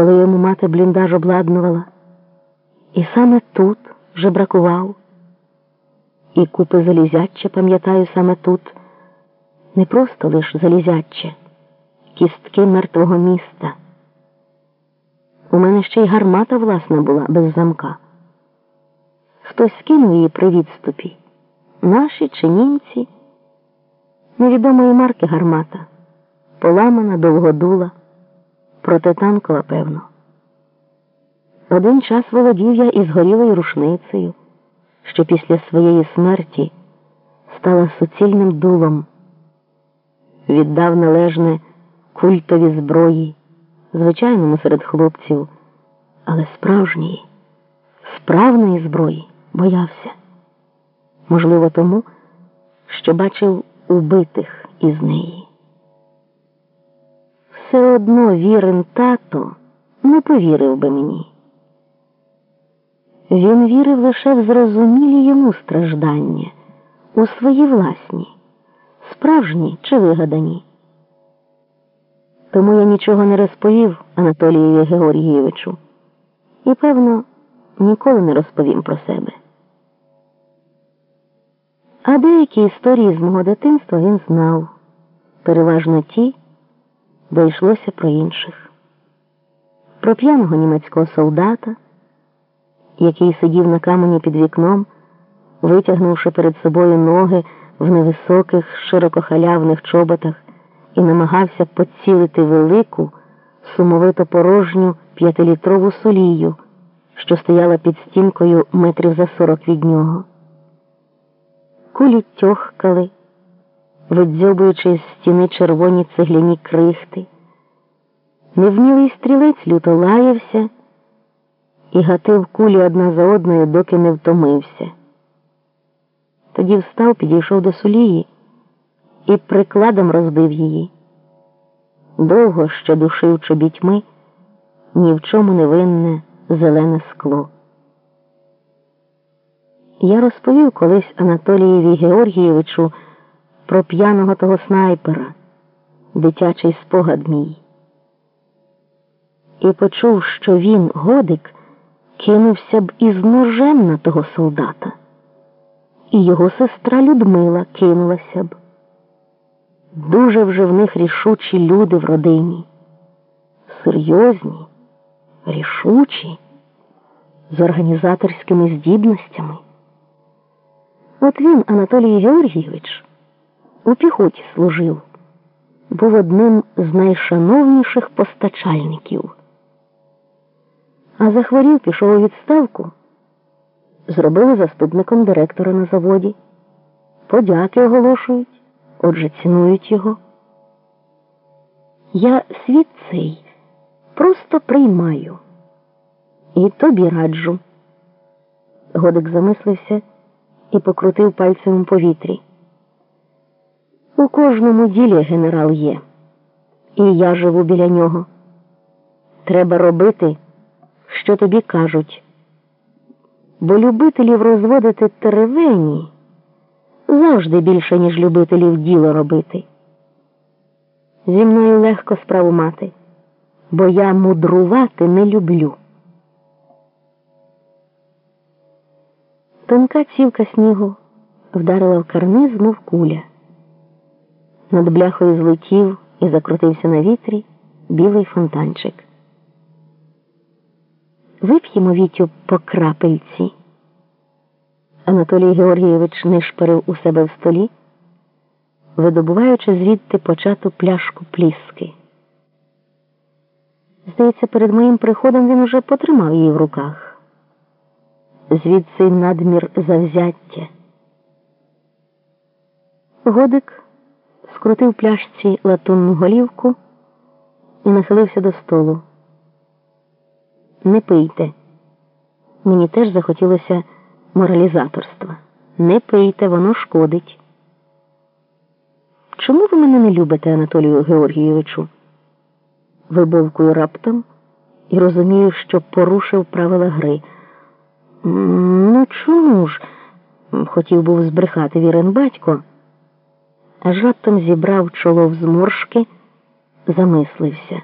коли йому мати бліндаж обладнувала. І саме тут вже бракував. І купи залізяче, пам'ятаю, саме тут, не просто лиш залізяче, кістки мертвого міста. У мене ще й гармата власна була без замка. Хтось скинув її при відступі. Наші чи німці. Невідомої марки гармата, поламана, довгодула, протитанкова, певно. Один час володів я із горілою рушницею, що після своєї смерті стала суцільним дулом, віддав належне культові зброї, звичайному серед хлопців, але справжньої, справної зброї боявся. Можливо, тому, що бачив убитих із неї. Все одно вірен тато не повірив би мені. Він вірив лише в зрозумілі йому страждання, у свої власні, справжні чи вигадані. Тому я нічого не розповів Анатолієві Георгійовичу і, певно, ніколи не розповім про себе. А деякі історії з мого дитинства він знав, переважно ті, де йшлося про інших, про п'яного німецького солдата, який сидів на камені під вікном, витягнувши перед собою ноги в невисоких, широкохалявних чоботах і намагався поцілити велику, сумовито порожню п'ятилітрову солію, що стояла під стінкою метрів за сорок від нього. Кулі тьохкали, видзьобуючи з стіни червоні цегляні крихти. Невмілий стрілець люто лаявся і гатив кулі одна за одною, доки не втомився. Тоді встав, підійшов до сулії і прикладом розбив її. Довго ще душив чобітьми ні в чому не винне зелене скло. Я розповів колись Анатолієві Георгійовичу про п'яного того снайпера, дитячий спогад мій. І почув, що він, годик, кинувся б із ножем на того солдата, і його сестра Людмила кинулася б. Дуже вже в них рішучі люди в родині, серйозні, рішучі, з організаторськими здібностями. От він, Анатолій Георгійович, у піхоті служив, був одним з найшановніших постачальників. А захворів, пішов у відставку, зробили заступником директора на заводі. Подяки оголошують, отже, цінують його. Я світ цей просто приймаю і тобі раджу. Годик замислився і покрутив пальцем у повітрі. У кожному ділі генерал є, і я живу біля нього. Треба робити, що тобі кажуть, бо любителів розводити теревені завжди більше, ніж любителів діло робити. Зі мною легко справу мати, бо я мудрувати не люблю. Тонка цівка снігу вдарила в карниз, мов куля. Над бляхою злетів і закрутився на вітрі білий фонтанчик. Вип'ємо вітю по крапельці. Анатолій Георгійович нишпарив у себе в столі, видобуваючи звідти почату пляшку пліски. Здається, перед моїм приходом він уже потримав її в руках звідси надмір завзяття. Годик скрутив пляшці латунну голівку і нахилився до столу. Не пийте. Мені теж захотілося моралізаторства. Не пийте, воно шкодить. Чому ви мене не любите, Анатолію Георгійовичу? Вибовкую раптом і розумію, що порушив правила гри. Ну, чому ж? хотів був збрехати вірен батько, аж раптом зібрав чоло в зморшки, замислився.